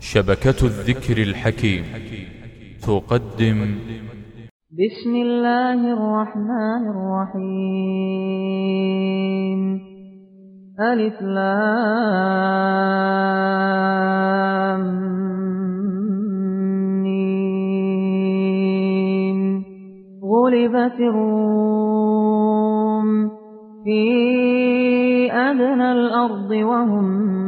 شبكة الذكر الحكيم. تقدم. بسم الله الرحمن الرحيم. ألف لام غلبت الروم في أدنى الأرض وهم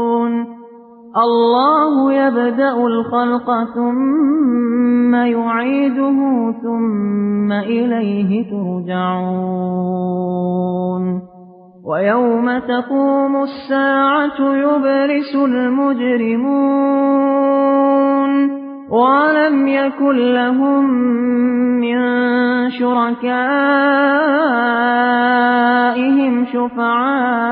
الله يبدأ الخلق ثم يعيده ثم إليه ترجعون. ويوم تقوم الساعة يبرس المجرمون. ولم يكن لهم من شركائهم شفعاء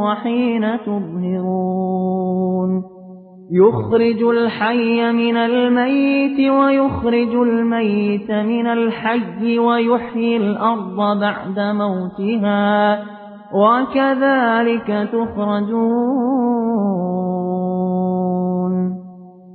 وحين تظهرون. يخرج الحي من الميت ويخرج الميت من الحي ويحيي الأرض بعد موتها. وكذلك تخرجون.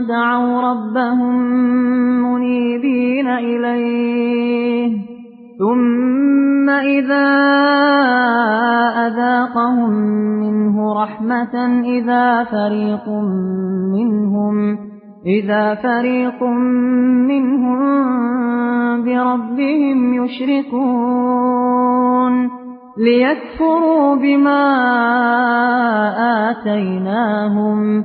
دعوا ربهم منيبين إليه. ثم إذا أذاقهم منه رحمة إذا فريق منهم إذا فريق منهم بربهم يشركون. ليكفروا بما آتيناهم.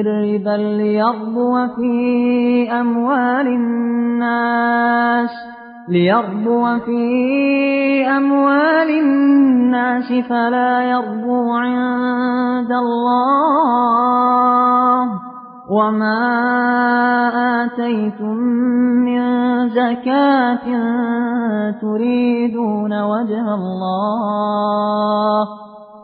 من ربا ليربو في أموال الناس ليربو في أموال الناس فلا يربو عند الله. وما آتيتم من زكاة تريدون وجه الله.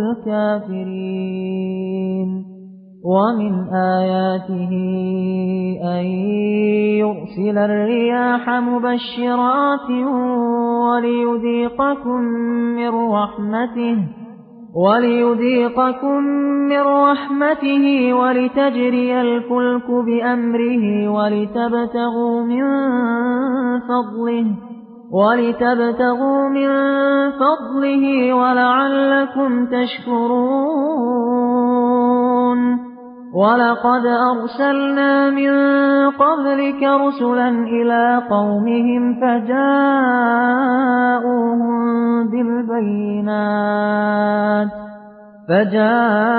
الكافرين. ومن آياته أن يرسل الرياح مبشرات وليذيقكم من رحمته وليذيقكم من رحمته ولتجري الفلك بأمره ولتبتغوا من فضله. ولتبتغوا من فضله ولعلكم تشكرون. وَلَقَدْ أَرْسَلْنَا مِن قَبْلِكَ رُسُلًا إِلَىٰ قَوْمِهِمْ فَجَاءُوهُم بِالْبَيِّنَاتِ. فَجَاءُوهُم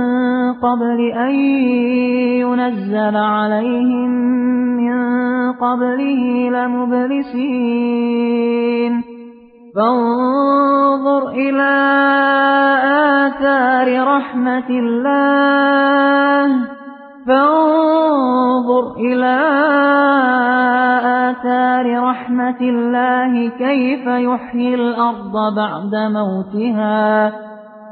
قبل أن ينزل عليهم من قبله لمبلسين. فانظر إلى آثار رحمة الله. فانظر إلى آثار رحمة الله كيف يحيي الأرض بعد موتها.